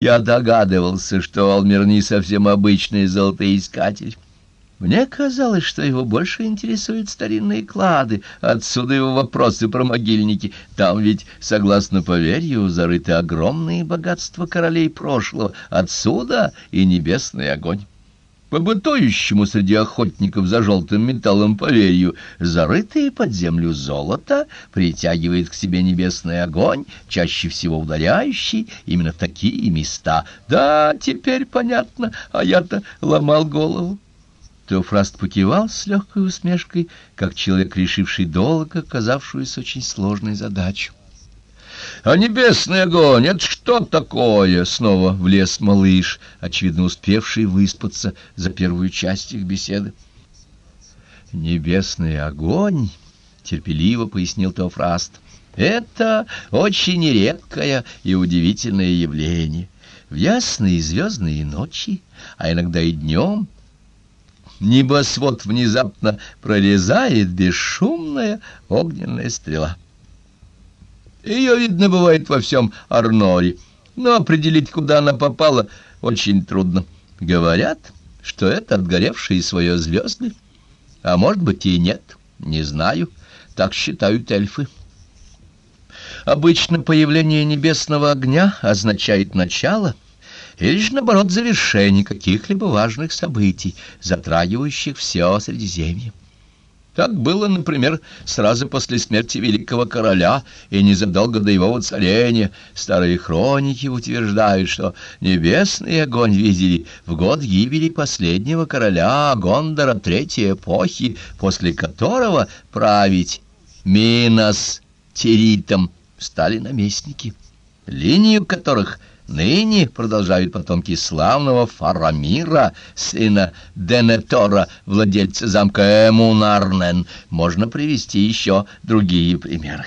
Я догадывался, что Алмер не совсем обычный золотоискатель. Мне казалось, что его больше интересуют старинные клады, отсюда его вопросы про могильники. Там ведь, согласно поверью, зарыты огромные богатства королей прошлого, отсюда и небесный огонь. По бытующему среди охотников за желтым металлом поверью, зарытые под землю золото притягивает к себе небесный огонь, чаще всего ударяющий именно такие места. Да, теперь понятно, а я-то ломал голову. Теофраст покивал с легкой усмешкой, как человек, решивший долго казавшуюся очень сложной задачу. — А небесный огонь, это что такое? — снова влез малыш, очевидно успевший выспаться за первую часть их беседы. — Небесный огонь, — терпеливо пояснил Теофраст, — это очень редкое и удивительное явление. В ясные звездные ночи, а иногда и днем — небосвод внезапно прорезает бесшумная огненная стрела. Ее видно бывает во всем Арноре, но определить, куда она попала, очень трудно. Говорят, что это отгоревшие свое звезды, а может быть и нет, не знаю, так считают эльфы. Обычно появление небесного огня означает начало — или же, наоборот, завершение каких-либо важных событий, затрагивающих все Средиземье. Так было, например, сразу после смерти великого короля и незадолго до его воцарения. Старые хроники утверждают, что небесный огонь видели в год гибели последнего короля Гондора Третьей эпохи, после которого править Минос Теритом стали наместники, линию которых — Ныне продолжают потомки славного Фарамира, сына Денетора, владельца замка Эмунарнен. Можно привести еще другие примеры.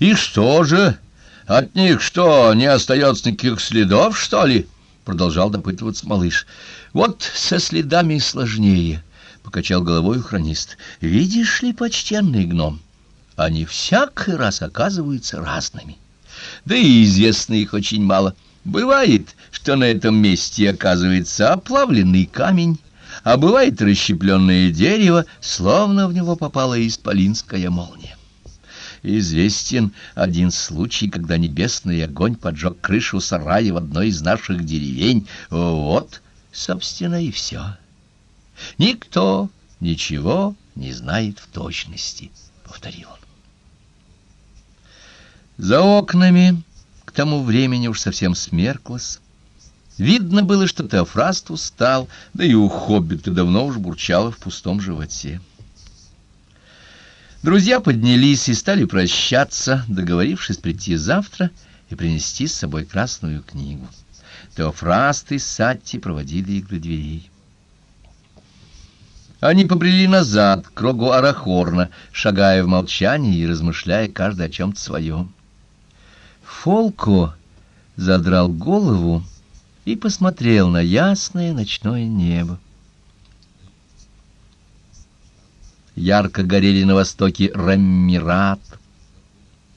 «И что же? От них что, не остается никаких следов, что ли?» Продолжал допытываться малыш. «Вот со следами сложнее», — покачал головой хронист. «Видишь ли, почтенный гном, они всякий раз оказываются разными» да и известно их очень мало. Бывает, что на этом месте оказывается оплавленный камень, а бывает расщепленное дерево, словно в него попала исполинская молния. Известен один случай, когда небесный огонь поджег крышу сарая в одной из наших деревень. Вот, собственно, и все. Никто ничего не знает в точности, — повторил он. За окнами к тому времени уж совсем смерклось. Видно было, что Теофраст устал, да и у хоббита давно уж бурчало в пустом животе. Друзья поднялись и стали прощаться, договорившись прийти завтра и принести с собой красную книгу. Теофраст и Сатти проводили их до дверей. Они побрели назад, к рогу Арахорна, шагая в молчании и размышляя каждый о чем-то своем. Фолко задрал голову и посмотрел на ясное ночное небо. Ярко горели на востоке Раммират,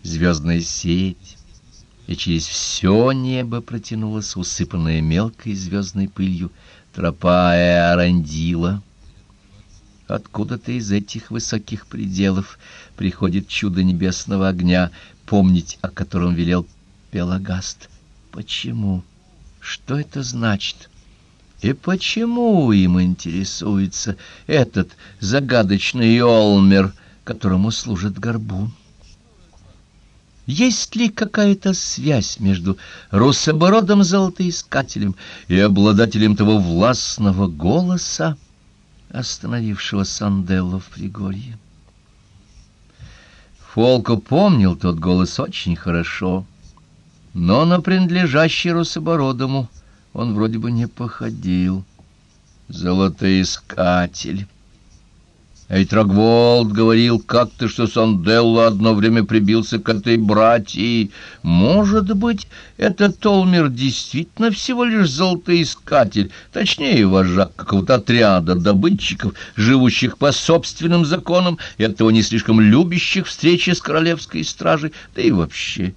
звездная сеть, и через все небо протянулась усыпанная мелкой звездной пылью тропа Эарандила. Откуда-то из этих высоких пределов приходит чудо небесного огня, помнить о котором велел Пелагаст. Почему? Что это значит? И почему им интересуется этот загадочный Олмер, которому служит горбун? Есть ли какая-то связь между русобородым золотоискателем и обладателем того властного голоса, остановившего Санделло в Пригорье? Фолко помнил тот голос очень хорошо — но на принадлежащий Русобородому он вроде бы не походил. Золотоискатель. А ведь Рогволд говорил как-то, что Санделло одно время прибился к этой братьи. Может быть, этот Толмер действительно всего лишь золотоискатель, точнее, вожак какого-то отряда добытчиков, живущих по собственным законам и оттого не слишком любящих встречи с королевской стражей, да и вообще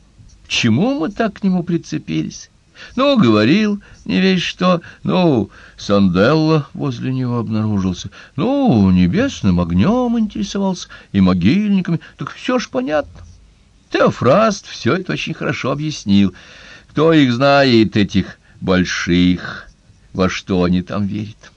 Чему мы так к нему прицепились? Ну, говорил, не весь что. Ну, Санделла возле него обнаружился. Ну, небесным огнем интересовался и могильниками. Так все ж понятно. Теофраст все это очень хорошо объяснил. Кто их знает, этих больших, во что они там верят?